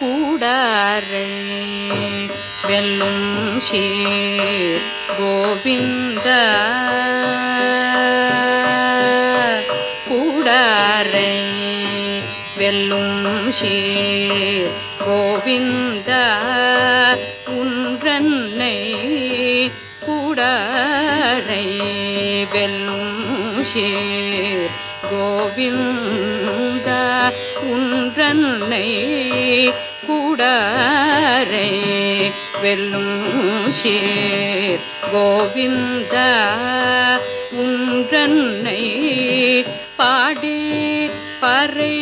கூடாரை வெல்லும் ஷீர் கோவிந்த கூடாரை வெல்லும் ஷீர் கோவிந்த உன்றன்னை கூடாரை வெல்லும் ஷீர் கோவிந்த உன்றன்னை கூடாரை வெல்லும் ஷீர் கோவிந்த உன்றன்னை பாடி பறை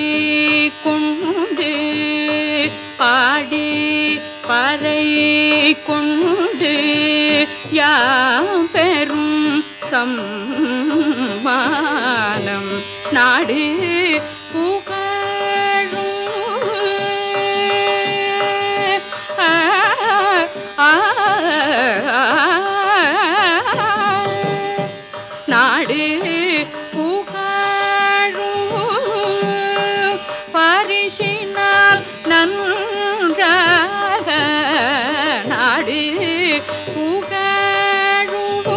கொண்டு பாடி பறை கொண்டு யாம் பெரும் சம்மானம் நாடு புகழும் நாடு புகழும் பரிசினால் நன்றாக நாடு புகழும்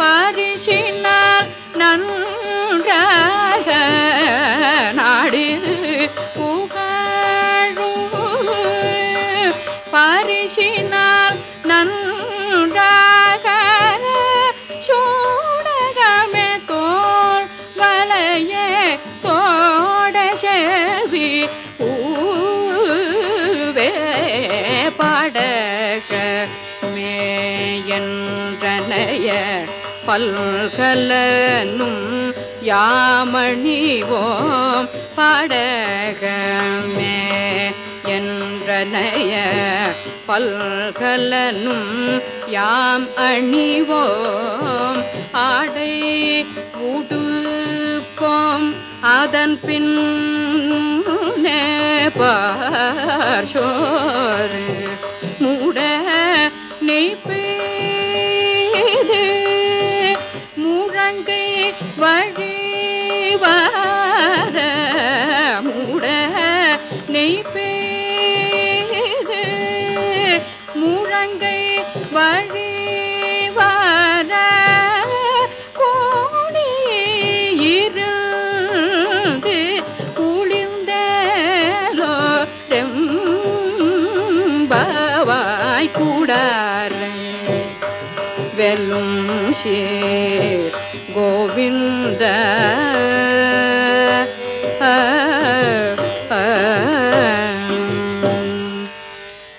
பரிசினால் நன்றாக நாடு புகழும் பரிசினால் பூவி பூவே பாடக மேயன்றனைய பல்கலனும் யாமணிவோம் பாடகமே என்றனைய பல்கலனும் யாம் அணிவோம் ஆடை உடுப்போம் அதன் பின் பார்சோறு மூட நெய் முழங்கை வழிவார மூட நெய் ரெம்பவாய் கூடார். வெல்லும் ஷேர் கோவிந்த